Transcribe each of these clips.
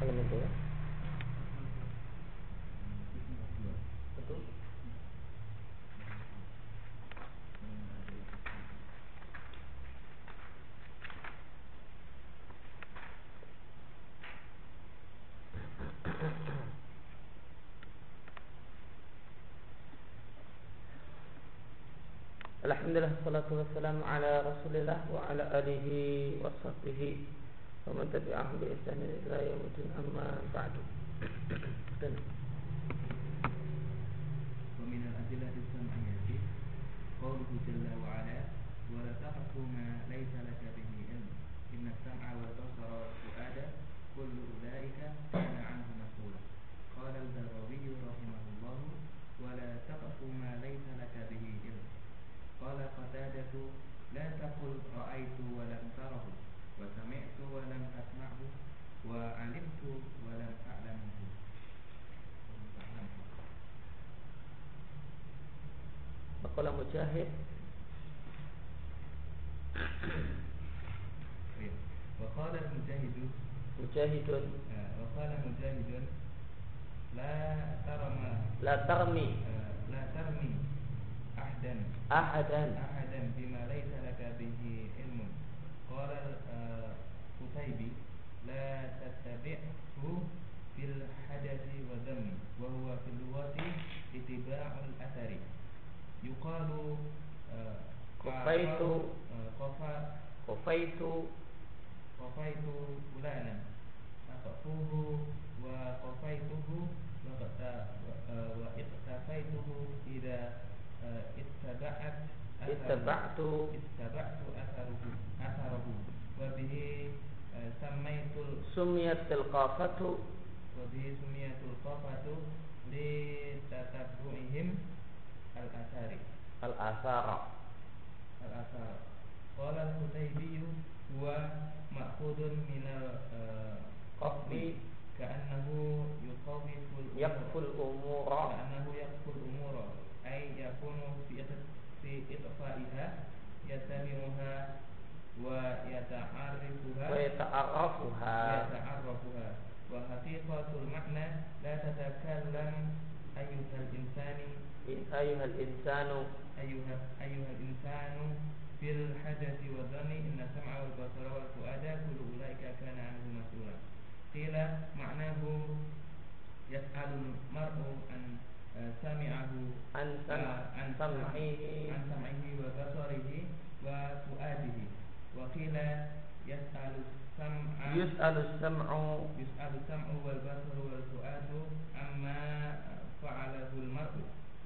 Kalau itu ya. Betul. Alhamdulillah salatu wassalamu ala Rasulillah wa ala alihi wa tabi'ahum bi ihsan ila yaumil amma ba'du. Dan ومن الأدلة السمعية قوله جل وعلا ولا تقف ما ليس لك به علم إن السمع والبصر والفؤاد كل أولئك كان عنه مسؤولا. قال البغوي رحمه الله ولا تقف ما ليس لك به علم. قال قتادة لا تقل رأيت ولم تره. وسمعت ولم تسمعه وعلمت ولم تعلمه Maqala Mujahid وقال المجاهد Mujahidun آه، وقال مجاهد لا ترم La tarmi آه، لا ترمي أحدا ahadan أحدا بما ليس لك به علم قال آه، قتيبي لا تتبعه في الحدث والذم وهو في اللغة اتباع الأثر يقال آه، قفيت. آه، Kufaitu قفيت فلانا أقفوه وقفيته آه، وإقتفيته إذا آه، اتبعت أثره- Ittaba'tu اتبعت أثره أثره وبه آه، سميت ال- Sumiyat tilqafatu وبه سميت القافة لتتبعهم الأثار Al-athara الآثار قال الحديبي هو مأخوذ من القفل كأنه يخوف الأمور Yakful umura كأنه يخفي الأمور أي يكون في إط- في إطفائها يتبعها ويتعرفها. yata'arrafuha ويتعرفها وحقيقة المعنى لا تتكلم أيها الإنسان. ayuhal insanu أيها أيها الإنسان في الحدث والظن إن السمع والبصر والفؤاد كل أولئك كان عنه مسؤولا. قيل معناه يسأل المرء آه، سمعه sam آه، عن sam'ihi عن سمعه وبصره وفؤاده وقيل يسأل السمع Yus'alu sam'u يسأل السمع والبصر والفؤاد عما فعله المرء.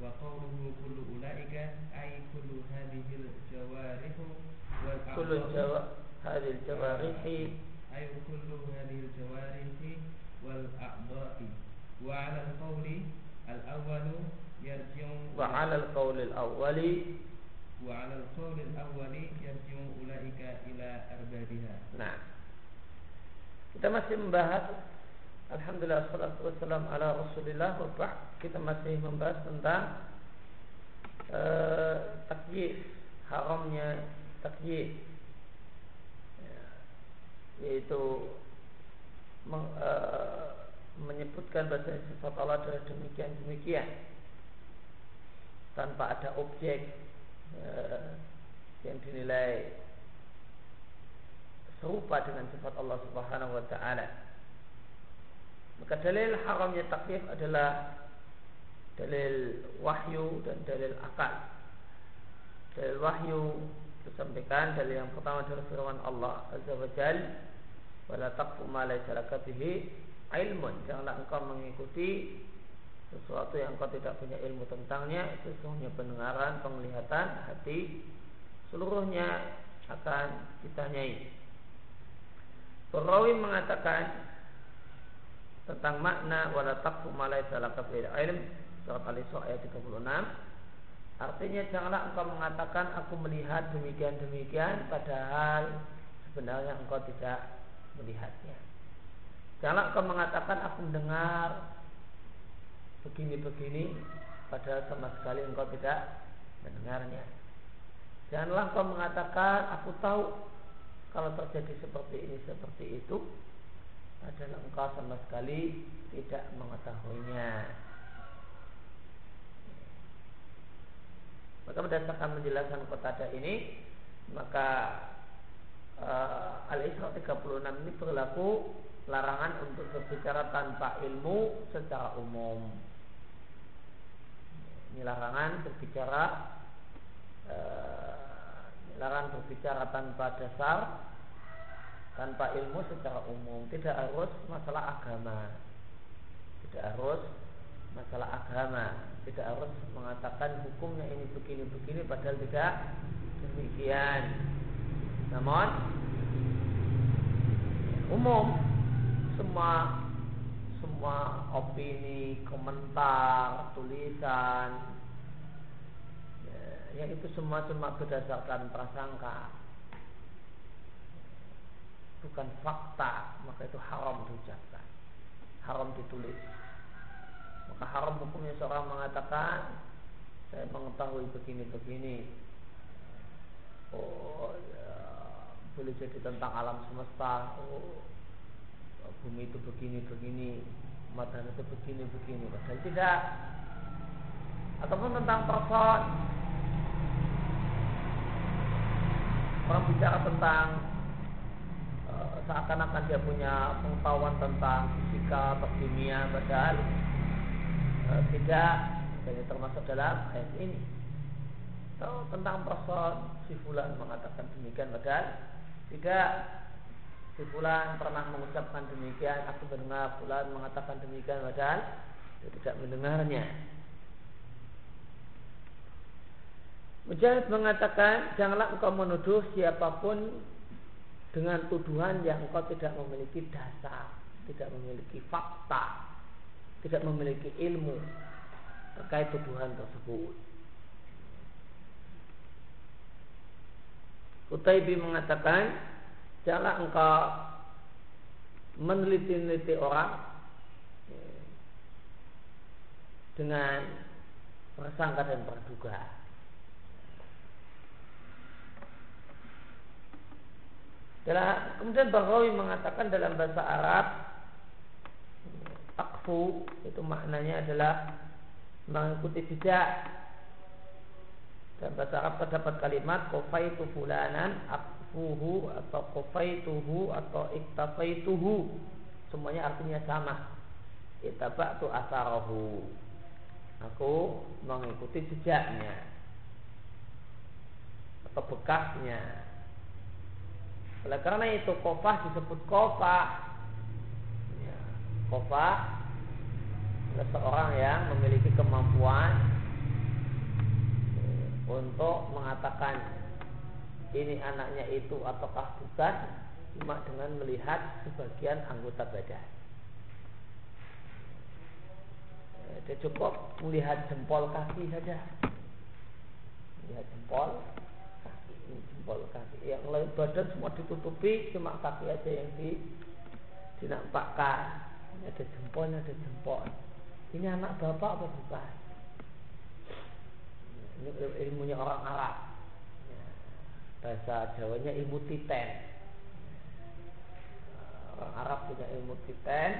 وقوله كل أولئك أي كل هذه الجوارح والأعضاء. jawa Hadil jawarihi أي كل هذه الجوارح والأعضاء. وعلى القول al-awwalu yarji'u wa 'ala al-qawl al-awwali wa 'ala al-qawl Kita masih membahas Alhamdulillah salatu wassalam ala Rasulillah. Kita masih membahas tentang eh, takyif haramnya takyif. Ya. Yaitu meng, eh, Menyebutkan bahasa sifat Allah adalah demikian-demikian Tanpa ada objek eh, Yang dinilai serupa dengan sifat Allah Subhanahu wa taala. Maka dalil haramnya taklif adalah dalil wahyu dan dalil akal. Dalil wahyu disampaikan dalil yang pertama dari firman Allah Azza wa Jal wala taqfu ma laysa ilmun. Janganlah engkau mengikuti sesuatu yang engkau tidak punya ilmu tentangnya. Sesungguhnya pendengaran, penglihatan, hati seluruhnya akan ditanyai Perawi mengatakan tentang makna wala taqfu ma laysa laka ilm. Surat Al-Isra ayat 36 artinya janganlah engkau mengatakan aku melihat demikian-demikian padahal sebenarnya engkau tidak melihatnya janganlah engkau mengatakan aku mendengar begini-begini padahal sama sekali engkau tidak mendengarnya janganlah engkau mengatakan aku tahu kalau terjadi seperti ini seperti itu dan engkau sama sekali tidak mengetahuinya. Maka berdasarkan menjelaskan kota ini, maka uh, Al-Isra 36 ini berlaku larangan untuk berbicara tanpa ilmu secara umum. Ini larangan berbicara uh, larangan berbicara tanpa dasar tanpa ilmu secara umum. Tidak harus masalah agama. Tidak harus masalah agama. Tidak harus mengatakan hukumnya ini begini begini padahal tidak demikian. Namun umum semua semua opini, komentar, tulisan ya, yang itu semua cuma berdasarkan prasangka. Bukan fakta maka itu haram diucapkan. Haram ditulis. Maka haram hukumnya seorang mengatakan saya mengetahui begini-begini. Oh ya, boleh jadi tentang alam semesta. Oh bumi itu begini-begini matahari itu begini-begini padahal tidak. Ataupun tentang person. Orang bicara tentang uh, seakan-akan dia punya pengetahuan tentang fisika kimia padahal uh, tidak. Jadi termasuk dalam ayat ini. Atau tentang person si fulan mengatakan demikian padahal tidak si fulan pernah mengucapkan demikian aku mendengar fulan mengatakan demikian padahal dia tidak mendengarnya Mujahid mengatakan janganlah engkau menuduh siapa pun dengan tuduhan yang engkau tidak memiliki dasar, tidak memiliki fakta, tidak memiliki ilmu terkait tuduhan tersebut. Utaibi mengatakan Janganlah engkau meneliti-neliti orang ya, dengan prasangka dan praduga. Dalam, kemudian Bahawi mengatakan dalam bahasa Arab takfu itu maknanya adalah mengikuti jejak dalam bahasa Arab terdapat kalimat kofaitu fulanan akfuhu atau kofaituhu atau iktafaituhu. Semuanya artinya sama. Itabatu asarahu aku mengikuti jejaknya. Atau bekasnya. Oleh karena itu kofah disebut kofah ya, kofah adalah seorang yang memiliki kemampuan untuk mengatakan ini anaknya itu ataukah bukan? Cuma dengan melihat sebagian anggota badan. Eh, dia cukup melihat jempol kaki saja. Melihat jempol kaki ini jempol kaki. Yang lain badan semua ditutupi cuma kaki aja yang di dinampakkan. Ini ada jempolnya ada jempol. Ini anak bapak apa bukan? Ini ilmunya orang Arab bahasa Jawanya ilmu titen orang Arab punya ilmu titen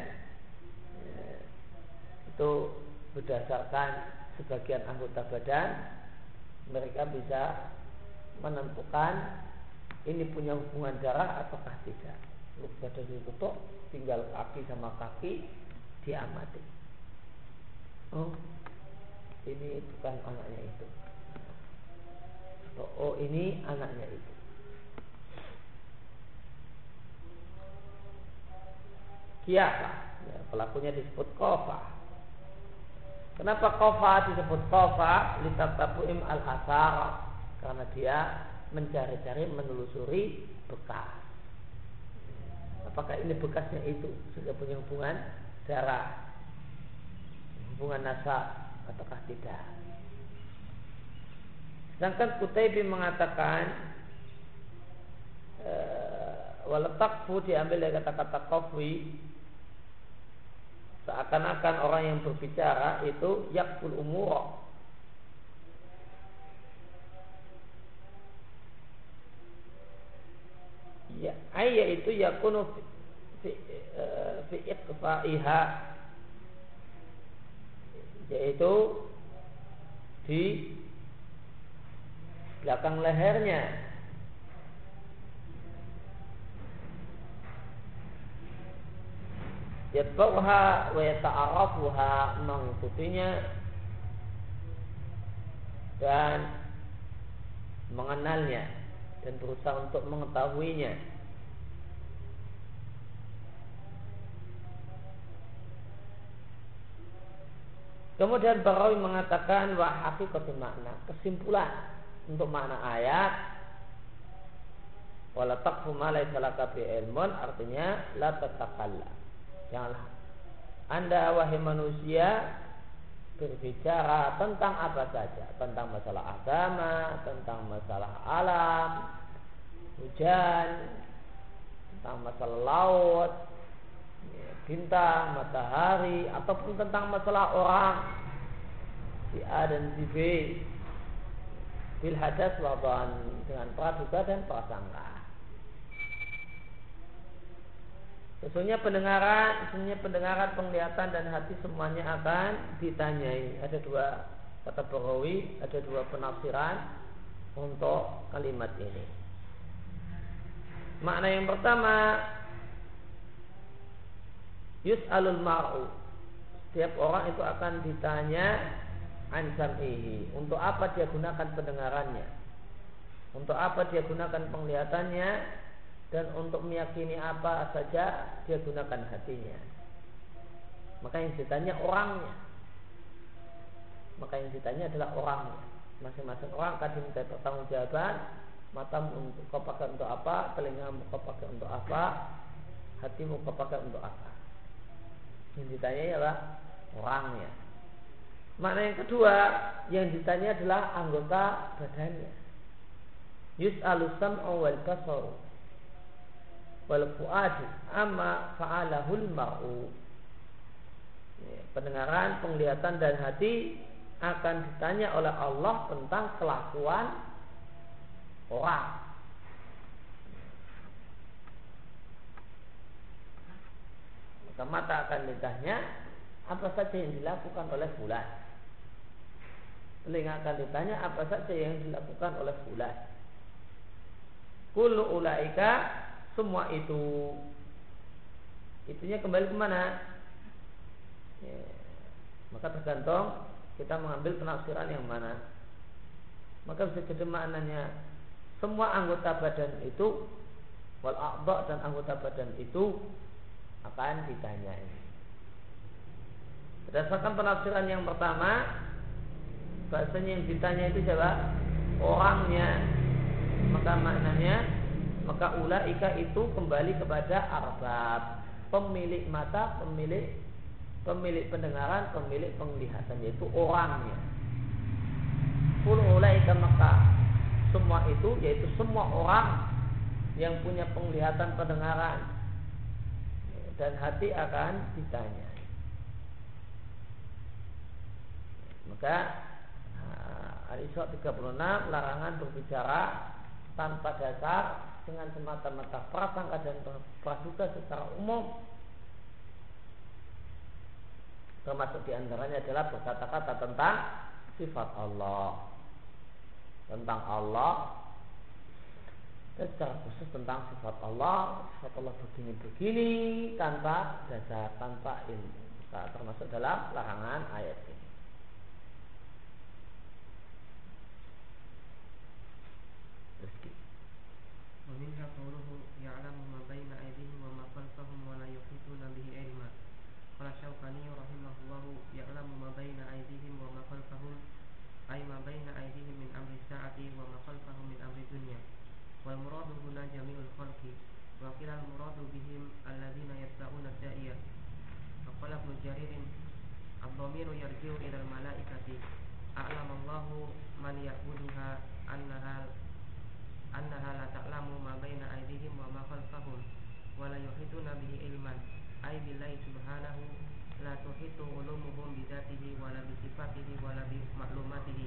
itu berdasarkan sebagian anggota badan mereka bisa menentukan ini punya hubungan darah ataukah tidak. Badan ditutup tinggal kaki sama kaki diamati. Oh ini bukan anaknya itu oh ini anaknya itu. Kiafa ya, pelakunya disebut kofa kenapa kofa disebut kofa tabuim al asar karena dia mencari-cari menelusuri bekas. Apakah ini bekasnya itu sudah punya hubungan darah hubungan nasab ataukah tidak Sedangkan Kutaibi mengatakan e, waletakfu diambil dari kata-kata kofwi seakan-akan orang yang berbicara itu yakul umur ya ayat itu yakunu fi, fi iqfa'iha yaitu di belakang lehernya. Yatbauha wa yata'arafuha mengikutinya. Dan mengenalnya dan berusaha untuk mengetahuinya. Kemudian Barawi mengatakan wa hakikatul makna, kesimpulan untuk makna ayat wala taqfu ma laysa laka bi ilmun artinya la tatakalla. Janganlah. Anda wahai manusia berbicara tentang apa saja, tentang masalah agama, tentang masalah alam, hujan, tentang masalah laut, bintang, matahari, ataupun tentang masalah orang si A dan si B bil hadas waban dengan praduga dan prasangka. Sesungguhnya pendengaran, sesungguhnya pendengaran, penglihatan dan hati semuanya akan ditanyai. Ada dua kata perawi, ada dua penafsiran untuk kalimat ini. Makna yang pertama yus'alul mar'u setiap orang itu akan ditanya ansam'ihi untuk apa dia gunakan pendengarannya? Untuk apa dia gunakan penglihatannya? Dan untuk meyakini apa saja dia gunakan hatinya. Maka yang ditanya orangnya. Maka yang ditanya adalah orangnya. Masing-masing orang akan diminta pertanggungjawaban. Matamu untuk kau pakai untuk apa? Telingamu kau pakai untuk apa? Hatimu kau pakai untuk apa? Yang ditanya adalah orangnya. Makna yang kedua yang ditanya adalah anggota badannya. Yus'alu sam'u wal basar wal fu'adu amma fa'alahul ma'u. Ya, pendengaran, penglihatan dan hati akan ditanya oleh Allah tentang kelakuan orang. maka mata akan ditanya apa saja yang dilakukan oleh fulan. Telinga akan ditanya apa saja yang dilakukan oleh fulan. Kullu ulaika semua itu itunya kembali ke mana? Ya, maka tergantung kita mengambil penafsiran yang mana. Maka bisa jadi maknanya semua anggota badan itu wal dan anggota badan itu akan ditanyai. Berdasarkan penafsiran yang pertama, bahasanya yang ditanya itu siapa? Orangnya. Maka maknanya, maka ulaika itu kembali kepada arbab, pemilik mata, pemilik pemilik pendengaran, pemilik penglihatan yaitu orangnya. Kul ulaika maka semua itu yaitu semua orang yang punya penglihatan pendengaran dan hati akan ditanya. Maka Al-Isra 36 larangan berbicara tanpa dasar dengan semata-mata prasangka dan praduga secara umum. Termasuk di antaranya adalah berkata-kata tentang sifat Allah. Tentang Allah. Dan secara khusus tentang sifat Allah sifat Allah begini-begini tanpa dasar tanpa ilmu. Nah, termasuk dalam larangan ayat ini ومنها قوله يعلم ما بين أيديهم وما خلفهم ولا يحيطون به علما قال الشوكاني رحمه الله يعلم ما بين أيديهم وما خلفهم أي ما بين أيديهم من أمر الساعة وما خلفهم من أمر الدنيا wal muradu huna jami'ul khalqi wa qila al muradu bihim alladziina yatta'una da'iyah wa qala ibnu jaririn ad-dhamiru yarji'u ila al malaikati annaha la ta'lamu ma baina aydihim wa ma khalfahum wa la yuhituna bihi ilman. Ay billahi subhanahu la tuhitu ulumuhum bidatihi wa la bi sifatihi wa la bi ma'lumatihi.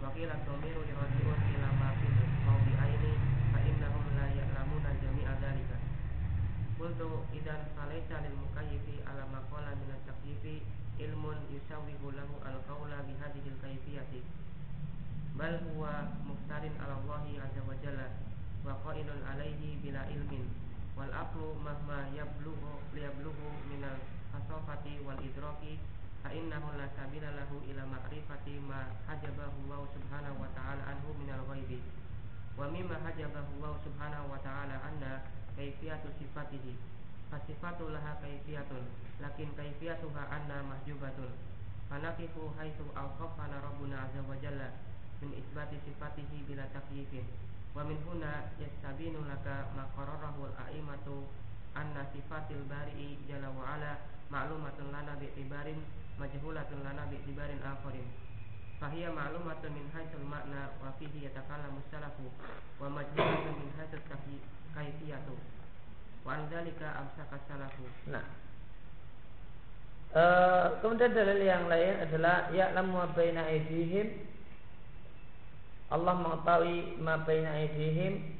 Wa qila dhamiru yarji'u ila ma fi mawdi aini fa innahum la ya'lamuna jami'a dhalika. Qultu idan falaysa lil mukayyifi ala ma qala min at ilmun yusawwihu lahu al-qawla bi hadhihi al-kayfiyati bal huwa muftarin ala Allah azza wa jalla wa qailun alaihi bila ilmin wal aqlu mahma yablughu liyablughu min al-hasafati wal idraki fa innahu la sabila lahu ila ma'rifati ma hajabahu Allah subhanahu wa ta'ala anhu min al-ghaibi wa mimma hajabahu Allah subhanahu wa ta'ala anna kaifiyatu sifatihi fasifatu laha kaifiyatun lakin kaifiyatuha anna mahjubatun fanaqifu haitsu awqafana rabbuna azza wa jalla min isbati sifatihi bila takyifin wa min huna yastabinu laka ma qararahu al-a'imatu anna sifatil bari'i jalla wa ala ma'lumatun lana bi'tibarin majhulatun lana bi'tibarin akharin. Fahiya ma'lumatun min haitsul makna wa fihi yatakallamu salafu wa majhulatun min haitsul kaifiyatu. Wa an dzalika amsaka salafu. Nah. Uh, kemudian dalil yang lain adalah ya'lamu ma baina aydihim Allah mengetahui aydihim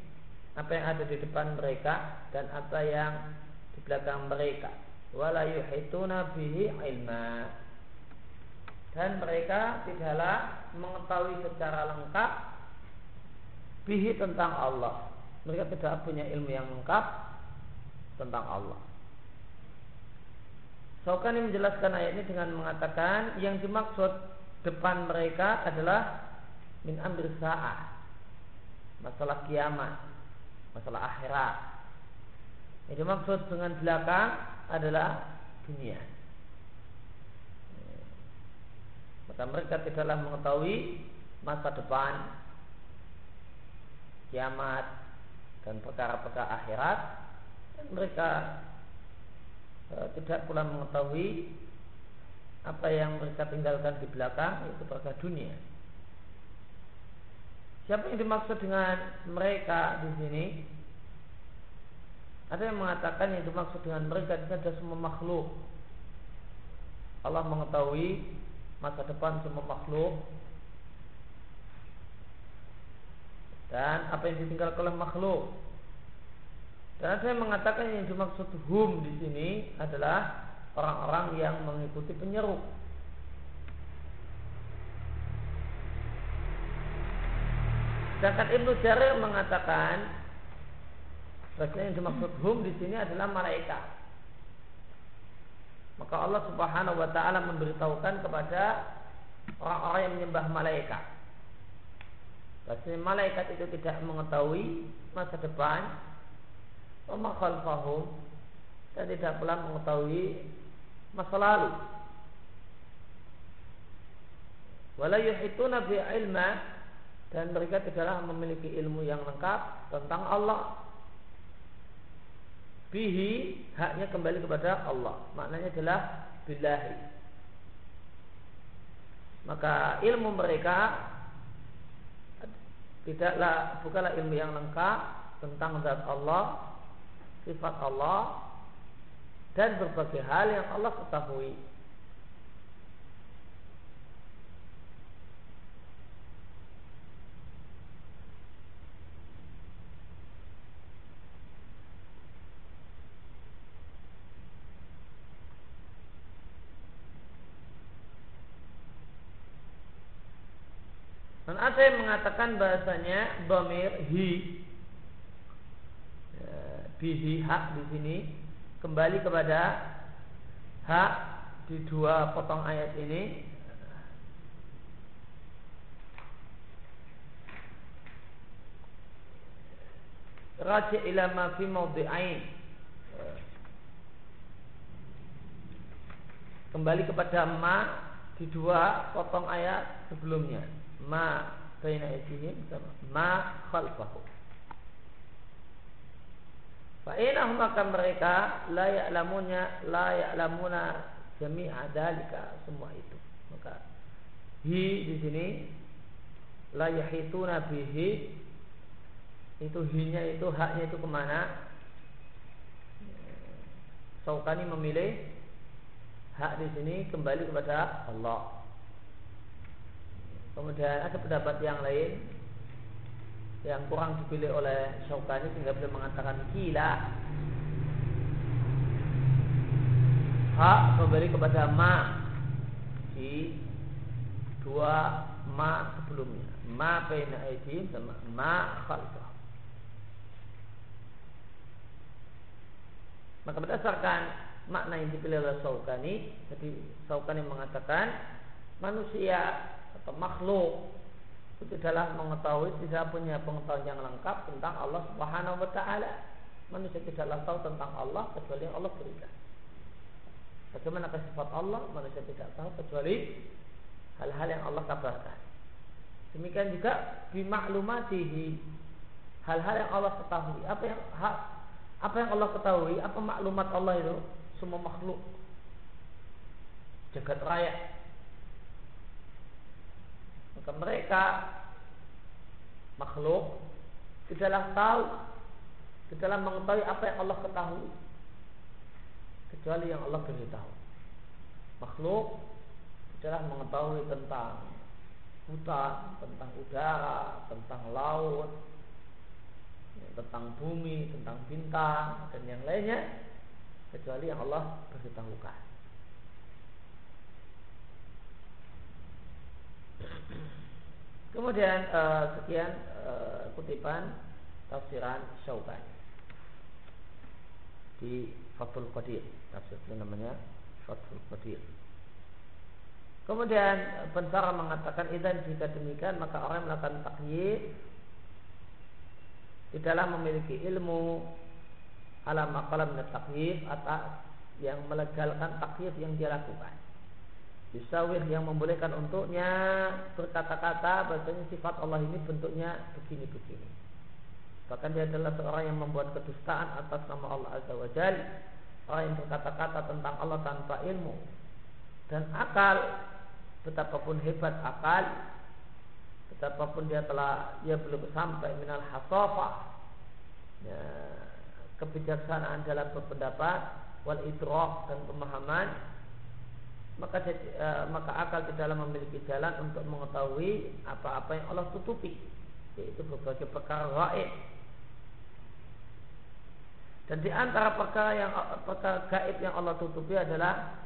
apa yang ada di depan mereka dan apa yang di belakang mereka. Wala yuhituna bihi ilma. Dan mereka tidaklah mengetahui secara lengkap bihi tentang Allah. Mereka tidak punya ilmu yang lengkap tentang Allah. Saukani menjelaskan ayat ini dengan mengatakan yang dimaksud depan mereka adalah min ambil sa'ah. Masalah kiamat. Masalah akhirat. Yang dimaksud dengan belakang adalah dunia. Maka mereka tidaklah mengetahui masa depan kiamat dan perkara-perkara akhirat. Mereka e, tidak pula mengetahui apa yang mereka tinggalkan di belakang itu perkara dunia. Siapa yang dimaksud dengan mereka di sini? Ada yang mengatakan yang dimaksud dengan mereka itu adalah semua makhluk. Allah mengetahui masa depan semua makhluk dan apa yang ditinggalkan oleh makhluk dan saya mengatakan yang dimaksud hum di sini adalah orang-orang yang mengikuti penyeru. Sedangkan Ibnu Jarir mengatakan bahasanya yang dimaksud hum di sini adalah malaikat. Maka Allah Subhanahu wa taala memberitahukan kepada orang-orang yang menyembah malaikat. Bahasanya malaikat itu tidak mengetahui masa depan, Wama khalfahum dan tidak pula mengetahui masa lalu. Wala yuhituna bi ilma dan mereka tidaklah memiliki ilmu yang lengkap tentang Allah. Bihi haknya kembali kepada Allah. Maknanya adalah billahi. Maka ilmu mereka tidaklah bukanlah ilmu yang lengkap tentang zat Allah sifat Allah dan berbagai hal yang Allah ketahui. Dan ada yang mengatakan bahasanya Bamir hi. Bihi hak di sini. Kembali kepada hak di dua potong ayat ini. Raji ila fi mawdi'ain. Kembali kepada ma di dua potong ayat sebelumnya. Ma baina aydihim ma khalfahu Fa'inahum maka mereka la ya'lamunya la ya'lamuna jami'a dalika semua itu. Maka hi di sini la yahituna bihi itu hinya itu haknya itu ke mana Saukani memilih hak di sini kembali kepada Allah. Kemudian ada pendapat yang lain yang kurang dipilih oleh Syaukani sehingga beliau mengatakan kila hak kembali kepada ma di dua ma sebelumnya. Ma baina aidihim sama ma khalfah. Maka berdasarkan makna yang dipilih oleh Saukani jadi Saukani mengatakan manusia makhluk itu adalah mengetahui tidak punya pengetahuan yang lengkap tentang Allah Subhanahu wa taala. Manusia tidaklah tahu tentang Allah kecuali yang Allah berikan. Bagaimana sifat Allah manusia tidak tahu kecuali hal-hal yang Allah kabarkan. Demikian juga bimaklumatihi hal-hal yang Allah ketahui. Apa yang apa yang Allah ketahui, apa maklumat Allah itu semua makhluk jagat raya maka mereka makhluk tidaklah tahu tidaklah mengetahui apa yang Allah ketahui. Kecuali yang Allah beritahu. Makhluk tidaklah mengetahui tentang hutan tentang udara tentang laut tentang bumi tentang bintang dan yang lainnya kecuali yang Allah beritahukan Kemudian uh, sekian uh, kutipan tafsiran Syaukani di Fathul Qadir. Tafsir itu namanya Fathul Qadir. Kemudian Bentara mengatakan idan jika demikian maka orang melakukan takyid di dalam memiliki ilmu alam makalam dan takyid atas yang melegalkan takyid yang dia lakukan. Bisawir yang membolehkan untuknya berkata-kata bahasanya sifat Allah ini bentuknya begini-begini. Bahkan dia adalah seorang yang membuat kedustaan atas nama Allah Azza wa Jal. Orang yang berkata-kata tentang Allah tanpa ilmu. Dan akal, betapapun hebat akal, betapapun dia telah, ia belum sampai minal hasofah. Ya, kebijaksanaan dalam berpendapat, wal idrok dan pemahaman, maka uh, maka akal di dalam memiliki jalan untuk mengetahui apa-apa yang Allah tutupi yaitu berbagai perkara gaib. Dan di antara perkara yang perkara gaib yang Allah tutupi adalah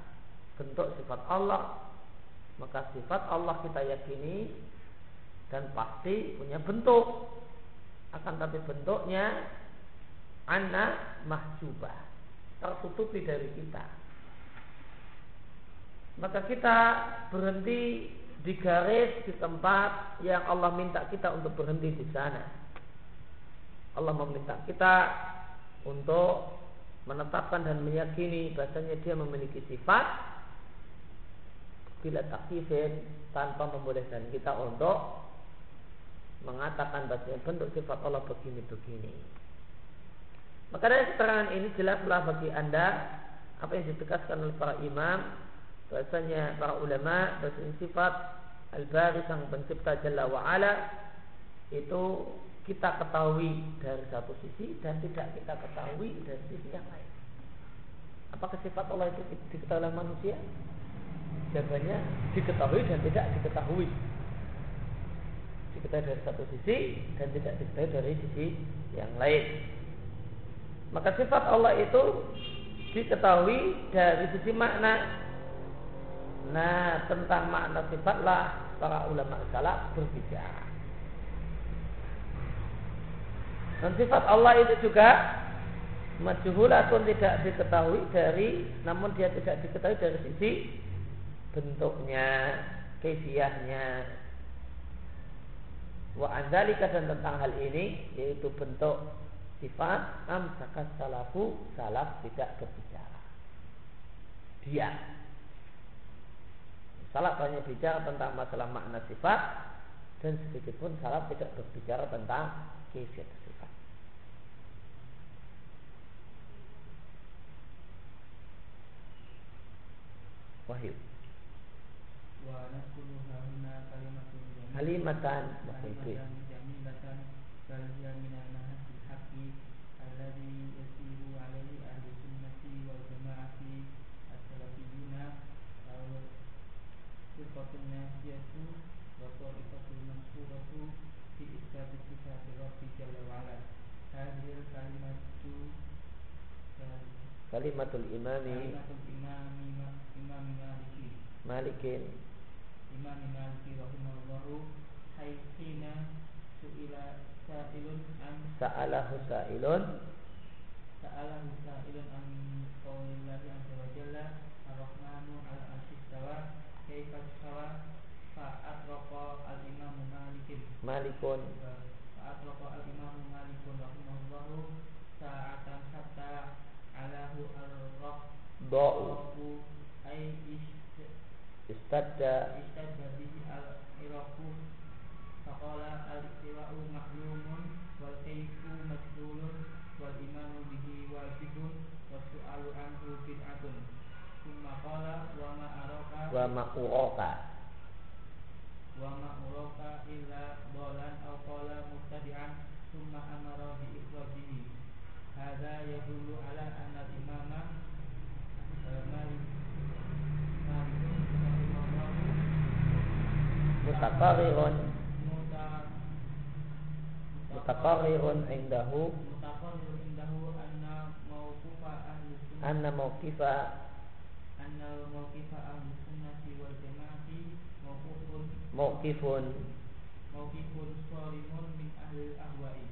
bentuk sifat Allah. Maka sifat Allah kita yakini dan pasti punya bentuk. Akan tapi bentuknya anak mahjubah tertutupi dari kita maka kita berhenti di garis di tempat yang Allah minta kita untuk berhenti di sana. Allah meminta kita untuk menetapkan dan meyakini bahasanya dia memiliki sifat bila takifin tanpa membolehkan kita untuk mengatakan bahasanya bentuk sifat Allah begini-begini. Maka dari keterangan ini jelaslah bagi anda apa yang ditegaskan oleh para imam bahasanya para ulama bahasanya sifat al-bari sang pencipta jalla wa ala itu kita ketahui dari satu sisi dan tidak kita ketahui dari sisi yang lain. Apakah sifat Allah itu diketahui oleh manusia? Jawabannya diketahui dan tidak diketahui. Diketahui dari satu sisi dan tidak diketahui dari sisi yang lain. Maka sifat Allah itu diketahui dari sisi makna Nah tentang makna sifatlah para ulama salaf berbicara. Dan sifat Allah itu juga pun tidak diketahui dari namun dia tidak diketahui dari sisi bentuknya, kefiahnya. Wa andalika dan tentang hal ini yaitu bentuk sifat amsakas salafu salaf tidak berbicara. Dia Salaf hanya bicara tentang masalah makna sifat dan sedikit pun salaf tidak berbicara tentang kaifiat sifat. Wahyu. Kalimatan Kalimatan jamilatan sifatun nafiyatu wa ta'ifatul mansuratu fi isbati sifati rabbi jalla wa ala hadhihi kalimatu kalimatul imami kalimatul imami Malikin Imam Maliki rahimahullahu haitsina suila sa'ilun an Sa'alahu sa'ilun. Sa'alahu sa'ilun an qaulillahi azza wa jalla ar-rahmanu 'ala al-istawa kaifa istawa fa'atraqa al-imam Malikin. Malikun. Fa'atraqa al-imam Malikun rahimahullahu sa'atan hatta 'alahu ar-rah Do'u. Ay Istadda. istadda Wa ma'uroka wa ma uraka illa dhalan aw qala mubtadi'an thumma amara bi ikhrajihi. Hadza yadullu ala anna al-imama eh, Malik Malik rahimahullahu Mutaqarirun muta Mutaqarirun indahu. Mutaqarrir indahu anna mawqufa ahli sunnah. Anna mawqifa. Anna mawqifa ahli mawqufun Mawqifun mawqifun sharimun min ahli ahwa'i.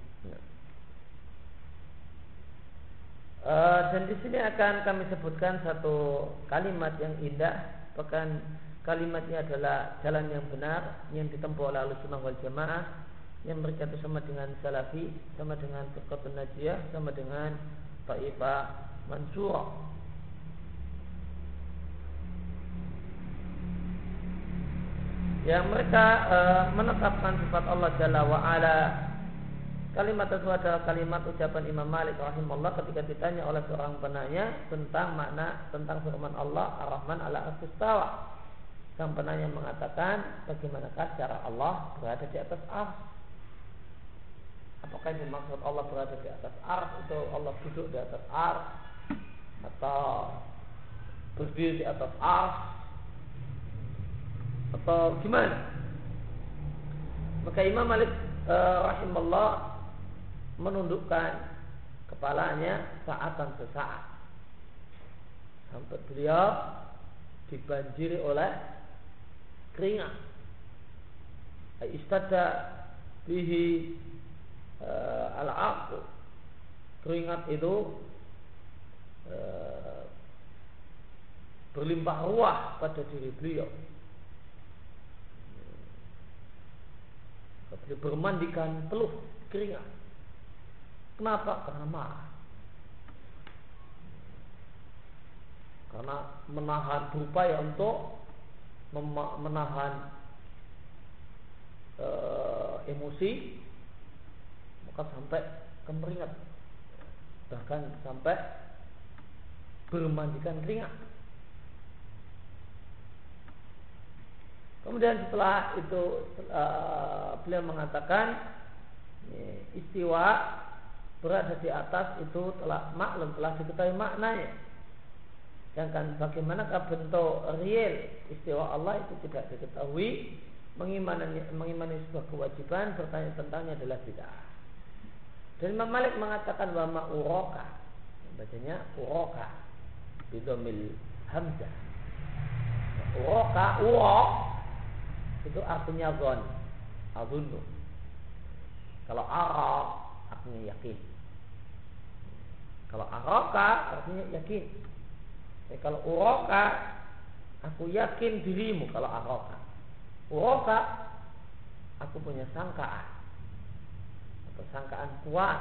Eh, dan di sini akan kami sebutkan satu kalimat yang indah, bahkan kalimatnya adalah jalan yang benar yang ditempuh oleh Ahlussunnah wal Jamaah yang mereka itu sama dengan Salafi, sama dengan Firqatun Najiyah, sama dengan Taifah Mansurah. Yang mereka eh, menetapkan sifat Allah Jalla wa ala Kalimat itu adalah kalimat ucapan Imam Malik rahimahullah ketika ditanya oleh seorang penanya tentang makna tentang firman Allah Ar-Rahman ala istawa. Sang penanya mengatakan bagaimanakah cara Allah berada di atas ars? Apakah yang dimaksud Allah berada di atas ars itu Allah duduk di atas ars atau berdiri di atas ars atau gimana? Maka Imam Malik eh, rahimahullah menundukkan kepalanya saatan sesaat. Sampai beliau dibanjiri oleh keringat. Istada bihi uh, al aqu keringat itu uh, berlimpah ruah pada diri beliau beliau bermandikan peluh keringat Kenapa? Karena marah. Karena menahan berupaya untuk menahan e, emosi, maka sampai kemeringat, bahkan sampai bermandikan keringat. Kemudian setelah itu uh, beliau mengatakan istiwa berada di atas itu telah maklum telah diketahui maknanya. Sedangkan bagaimanakah bentuk real istiwa Allah itu tidak diketahui. Mengimani, mengimani sebuah kewajiban bertanya tentangnya adalah bid'ah. Dan Imam Malik mengatakan wa uroka. Bacanya uroka. Bidomil hamzah. Uroka, urok itu artinya zon. Adunnu. Kalau arok artinya yakin. Kalau aroka artinya yakin. Jadi kalau uroka aku yakin dirimu kalau aroka. Uroka aku punya sangkaan atau sangkaan kuat.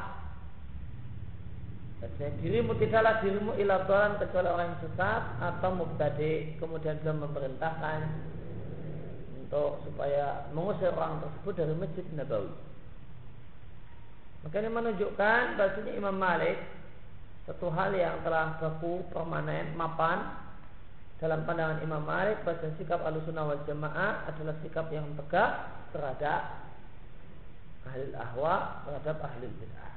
Dan dirimu tidaklah dirimu iladolan kecuali orang yang sesat atau mubtadi kemudian dia memerintahkan untuk supaya mengusir orang tersebut dari masjid Nabawi. Maka ini menunjukkan bahasanya Imam Malik satu hal yang telah baku permanen mapan dalam pandangan Imam Malik bahwa sikap alusunah wal jamaah adalah sikap yang tegak terhadap ahli ahwa terhadap ahli bid'ah.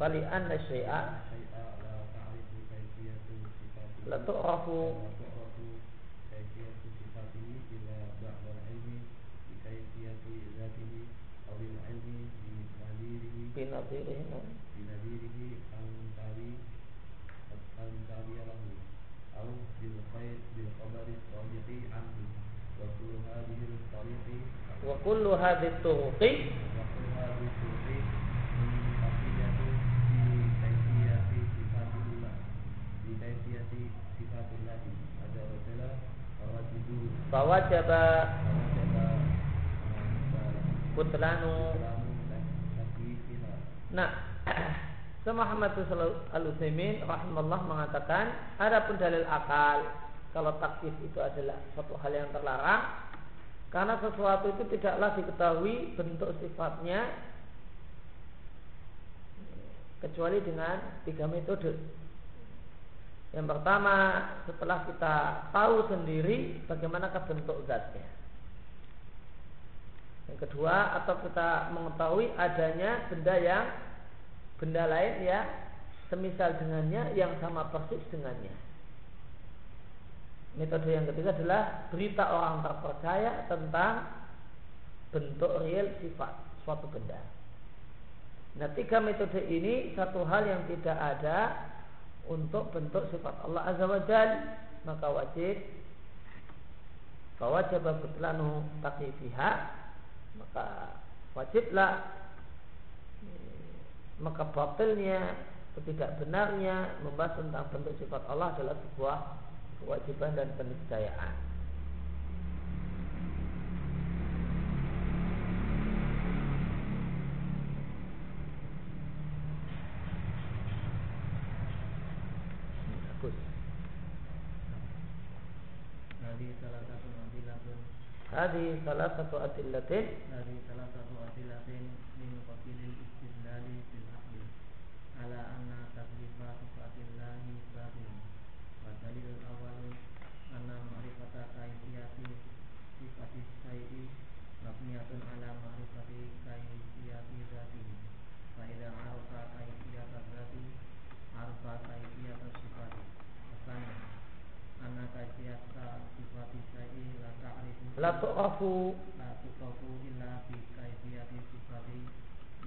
فلأن الشيء لا تعرف بنظيره بنظيره أو تابي أو له أو بالخير بالخبر الصادق عنه وكل هذه الطريق وكل هذه الطرق فوجب butlanu كلام تكليفها Nah, Syekh Muhammad Al-Utsaimin rahimahullah mengatakan ada pun dalil akal kalau taklif itu adalah suatu hal yang terlarang karena sesuatu itu tidaklah diketahui bentuk sifatnya kecuali dengan tiga metode. Yang pertama, setelah kita tahu sendiri bagaimanakah bentuk zatnya. Yang kedua, atau kita mengetahui adanya benda yang benda lain ya semisal dengannya yang sama persis dengannya. Metode yang ketiga adalah berita orang terpercaya tentang bentuk real sifat suatu benda. Nah, tiga metode ini satu hal yang tidak ada untuk bentuk sifat Allah Azza wa Jal, maka wajib fawajib butlanu taqifiha maka wajiblah maka batilnya ketidak benarnya membahas tentang bentuk sifat Allah adalah sebuah kewajiban dan keniscayaan. Hadi salah satu adillatin la tu'rafu. La tu'rafu illa bi kaifiyati sifati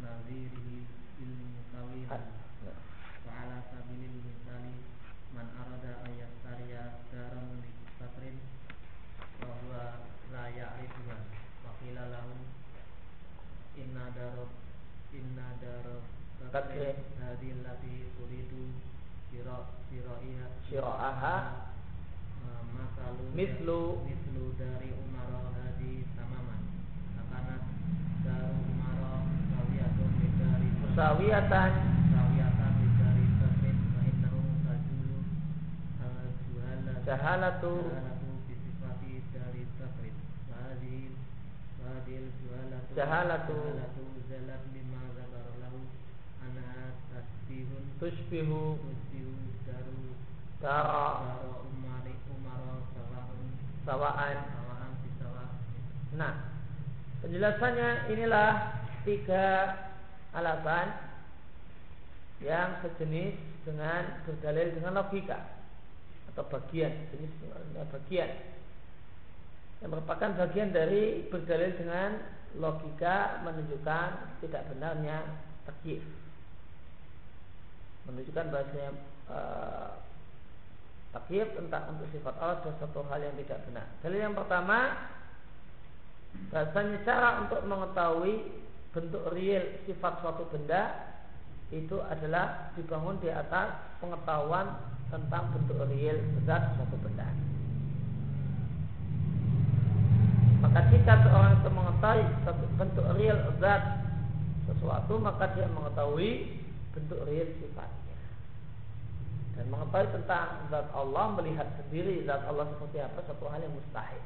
nazirihi il mutawilan ya. wa ala sabilil misali man arada an yastariya daran li satrin wa huwa la ya'rifuha. Wa qila lahu inna darab inna darab katrin hadhihi allati turidu syira'aha mislu. mislu dari Umar hadi Samaman akanat dari Umar sawiyatun dari sawiyatan sawiyatan dari tasmin fa innahu sahala jahalatu. Jahalatu dari jahalatu. Zalat lima zabar lahu anha tasbihun. Tushbihu tushbihu daru dara. umar sawaan Nah, penjelasannya inilah tiga alasan yang sejenis dengan berdalil dengan logika atau bagian jenis bagian. Yang merupakan bagian dari berdalil dengan logika menunjukkan tidak benarnya takyif menunjukkan bahasanya eh, takyif tentang untuk sifat Allah adalah satu hal yang tidak benar. Dalil yang pertama bahasanya cara untuk mengetahui bentuk real sifat suatu benda itu adalah dibangun di atas pengetahuan tentang bentuk real zat suatu benda. Maka jika seorang itu mengetahui bentuk real zat sesuatu maka dia mengetahui bentuk real sifatnya dan mengetahui tentang zat Allah melihat sendiri zat Allah seperti apa satu hal yang mustahil.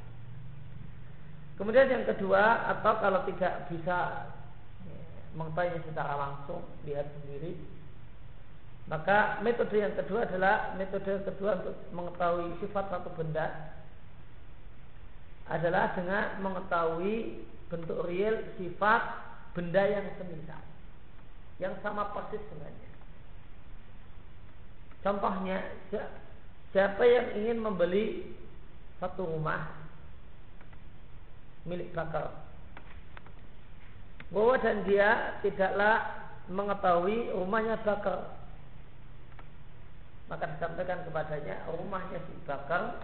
Kemudian yang kedua atau kalau tidak bisa ya, mengetahuinya secara langsung lihat sendiri maka metode yang kedua adalah metode yang kedua untuk mengetahui sifat satu benda adalah dengan mengetahui bentuk real sifat benda yang semisal yang sama persis dengannya. Contohnya si- siapa yang ingin membeli satu rumah milik bakar bahwa dan dia tidaklah mengetahui rumahnya Bakar. Maka disampaikan kepadanya rumahnya si Bakar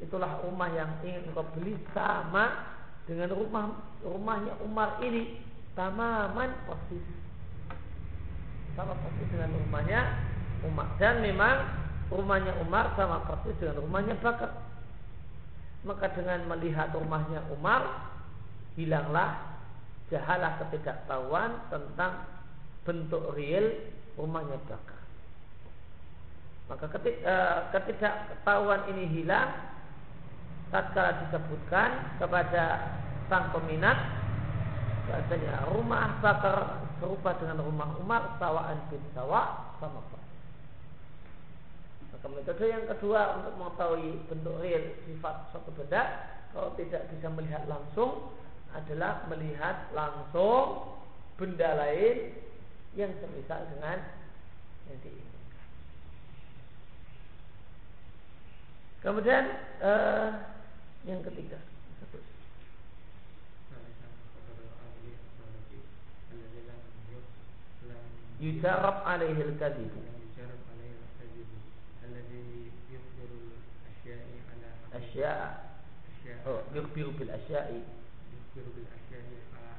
itulah rumah yang ingin kau beli sama dengan rumah rumahnya Umar ini. Tamaman persis sama persis dengan rumahnya Umar. Dan memang rumahnya Umar sama persis dengan rumahnya Bakar. Maka dengan melihat rumahnya Umar hilanglah jahalah ketidaktahuan tentang bentuk real rumahnya Bakar. Maka eh, ketidaktahuan ini hilang tatkala disebutkan kepada sang peminat bahasanya rumah bakar serupa dengan rumah Umar sawaan bin sawa sama persis. Kemudian yang kedua untuk mengetahui bentuk real sifat suatu benda kalau tidak bisa melihat langsung adalah melihat langsung benda lain yang semisal dengan yang ini. Kemudian eh, yang ketiga. Yujarab alaihil kadibu أشياء. يخبر بالأشياء. يخبر بالأشياء على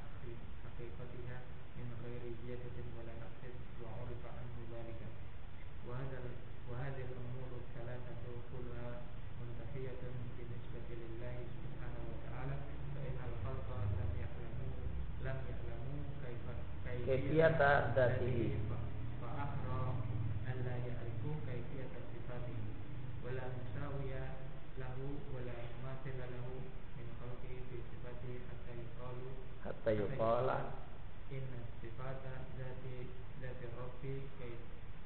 حقيقتها من غير زيادة ولا نقص وعرف عنه ذلك. وهذا وهذه الأمور الثلاثة كلها منتفية بالنسبة لله سبحانه وتعالى. فإن الخلق لم يعلموا لم يعلموا كيف كيفية ذاته. حتى يقال إن صفات ذات ذات الرب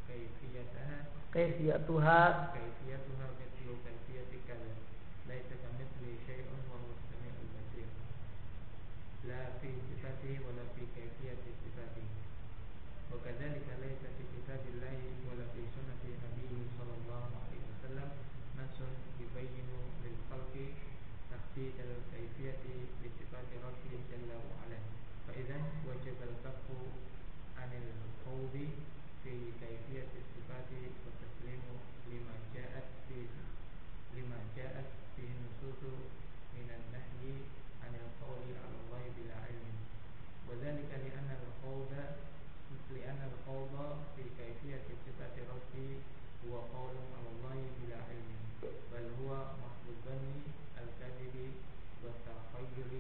كيفيتها كيفيتها كيفيتها من النهي عن القول على الله بلا علم وذلك لأن الخوض لأن الخوض في كيفية صفات ربي هو قول على الله بلا علم بل هو محض الظن الكذب والتخيل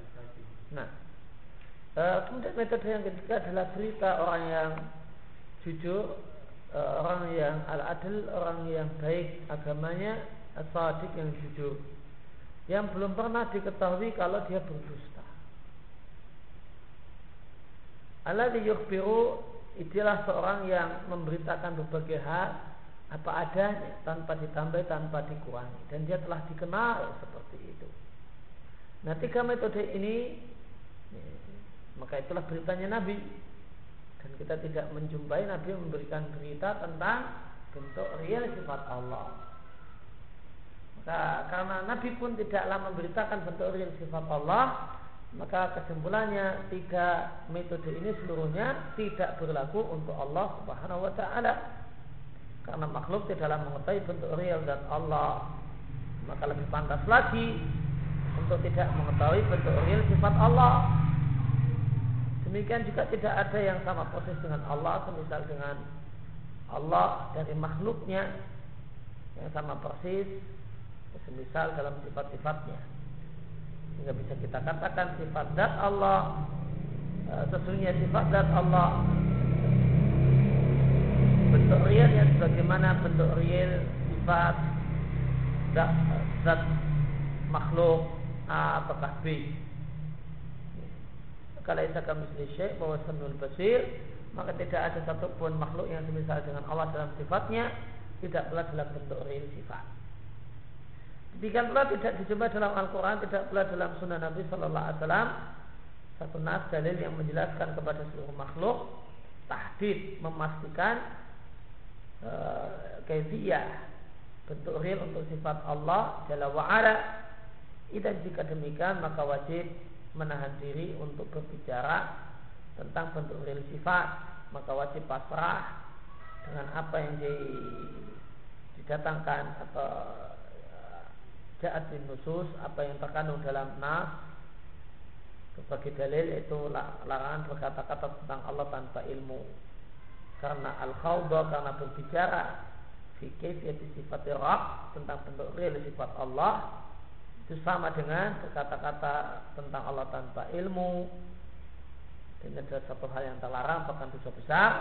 الفاسد Nah, uh, kemudian metode yang ketiga adalah berita orang yang jujur, uh, orang yang al-adil, orang yang baik agamanya, as-sadiq yang jujur, yang belum pernah diketahui kalau dia berdusta. Alladhi yukhbiru itulah seorang yang memberitakan berbagai hal apa adanya tanpa ditambah tanpa dikurangi dan dia telah dikenal seperti itu. Nah tiga metode ini maka itulah beritanya Nabi dan kita tidak menjumpai Nabi memberikan berita tentang bentuk real sifat Allah. Maka karena Nabi pun tidaklah memberitakan bentuk real sifat Allah, maka kesimpulannya tiga metode ini seluruhnya tidak berlaku untuk Allah Subhanahu wa taala. Karena makhluk tidaklah mengetahui bentuk real dan Allah. Maka lebih pantas lagi untuk tidak mengetahui bentuk real sifat Allah. Demikian juga tidak ada yang sama persis dengan Allah, semisal dengan Allah dari makhluknya yang sama persis, semisal dalam sifat-sifatnya. Sehingga bisa kita katakan sifat dat Allah e, Sesungguhnya sifat dat Allah Bentuk realnya sebagaimana bentuk real sifat dat, dat makhluk A ataukah B Kalau isa kami syekh bahwa semul basir maka tidak ada satupun makhluk yang semisal dengan Allah dalam sifatnya tidak pula dalam bentuk real sifat. Demikian pula tidak dijumpai dalam Al-Quran, tidak pula dalam Sunnah Nabi Sallallahu Alaihi Wasallam. Satu nas dalil yang menjelaskan kepada seluruh makhluk tahdid memastikan uh, bentuk real untuk sifat Allah Jalla wa'ala dan jika demikian maka wajib menahan diri untuk berbicara tentang bentuk real sifat. Maka wajib pasrah dengan apa yang di, didatangkan atau jahat bin nusus apa yang terkandung dalam nas sebagai dalil yaitu larangan berkata-kata tentang Allah tanpa ilmu. Karena al khawdah karena berbicara fikih yaitu sifat Rabb tentang bentuk real sifat Allah itu sama dengan berkata-kata tentang Allah tanpa ilmu. Ini adalah satu hal yang terlarang bahkan dosa besar.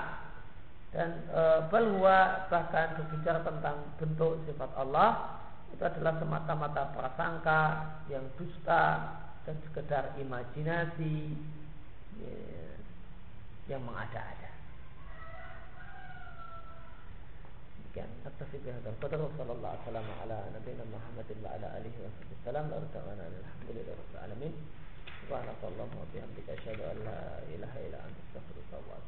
Dan e, bahwa bahkan berbicara tentang bentuk sifat Allah itu adalah semata-mata prasangka yang dusta dan sekedar imajinasi ya, yang mengada-ada. demikian. Attafi bi hadzal qadar wa sallallahu alaihi wasallam ala nabiyina Muhammadin wa ala alihi wa sallam la ta'ala alhamdulillahi rabbil alamin. Subhanakallahumma wa bihamdika asyhadu an la ilaha illa anta astaghfiruka wa